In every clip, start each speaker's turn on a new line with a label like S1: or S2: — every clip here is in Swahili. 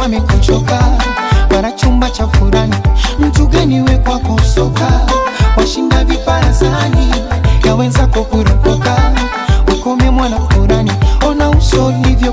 S1: wamekuchoka, wana chumba cha furani, mtu gani we kwako soka, washinda viparazani ya wenzako ukome mwana furani, ona uso ulivyo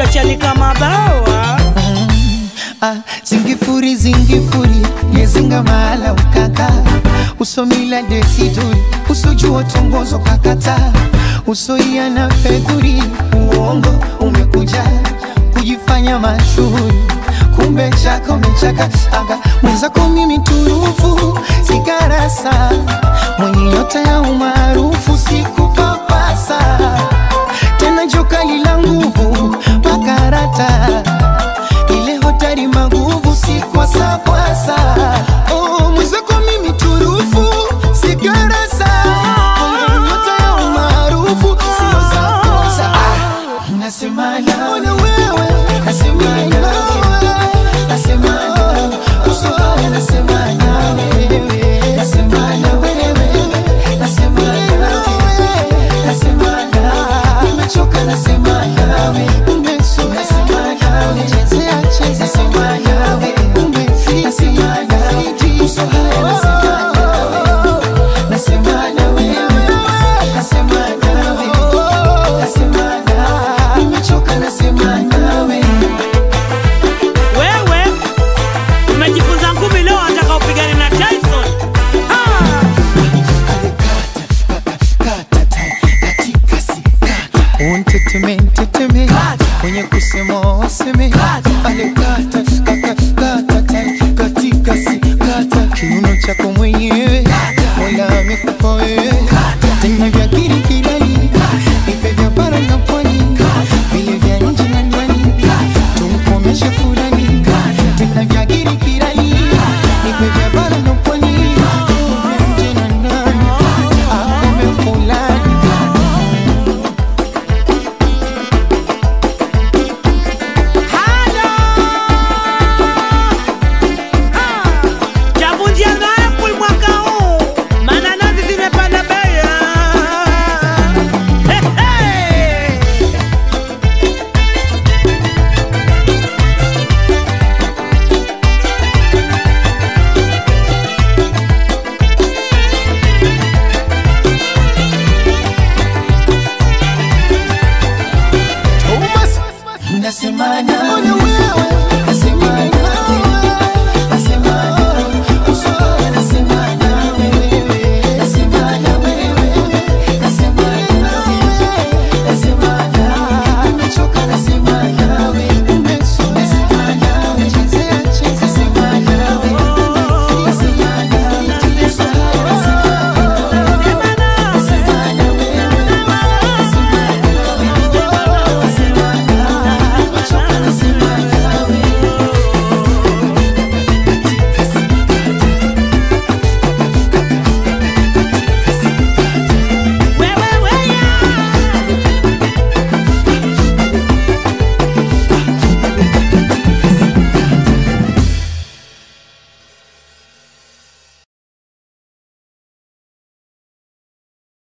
S2: la kama utachanika mabawa.
S1: Ah, zingifuri zingifuri yezinga mahala ukaka. Usomila desiduri usujuo tongozo kakata. Usoia na fedhuri uongo umekuja. Kujifanya mashuhuri kumbe chaka umechaka aga mwenzako mimi turufu sigarasa mwenye nyota ya umaarufu fuerza. Wenye kusema waseme. Ale kata kata kata katika si kata kiuno chako mwenyewe mola amekupa wewe. Tena vya kirikirani ipe vya bara na pwani. Vile vya nje na ndani tumkomeshe fulani. Tena vya kirikirani ipe vya Thomas, nasema nawe, nasema